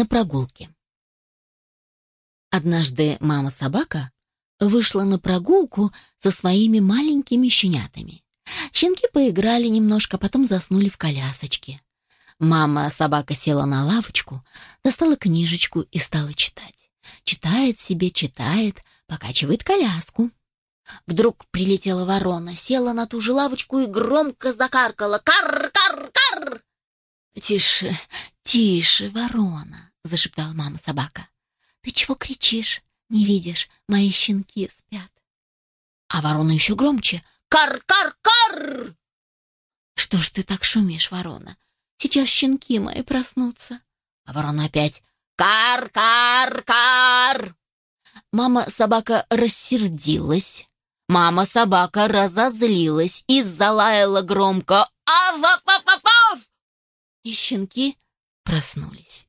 на прогулке. Однажды мама-собака вышла на прогулку со своими маленькими щенятами. Щенки поиграли немножко, потом заснули в колясочке. Мама-собака села на лавочку, достала книжечку и стала читать. Читает себе, читает, покачивает коляску. Вдруг прилетела ворона, села на ту же лавочку и громко закаркала. «Кар-кар-кар!» «Тише, тише, ворона!» — зашептала мама-собака. «Ты чего кричишь? Не видишь, мои щенки спят». А ворона еще громче. «Кар-кар-кар!» «Что ж ты так шумишь, ворона? Сейчас щенки мои проснутся». А ворона опять «Кар-кар-кар!» Мама-собака рассердилась. Мама-собака разозлилась и залаяла громко «Ав-ав-ав-ав-ав!» И щенки проснулись.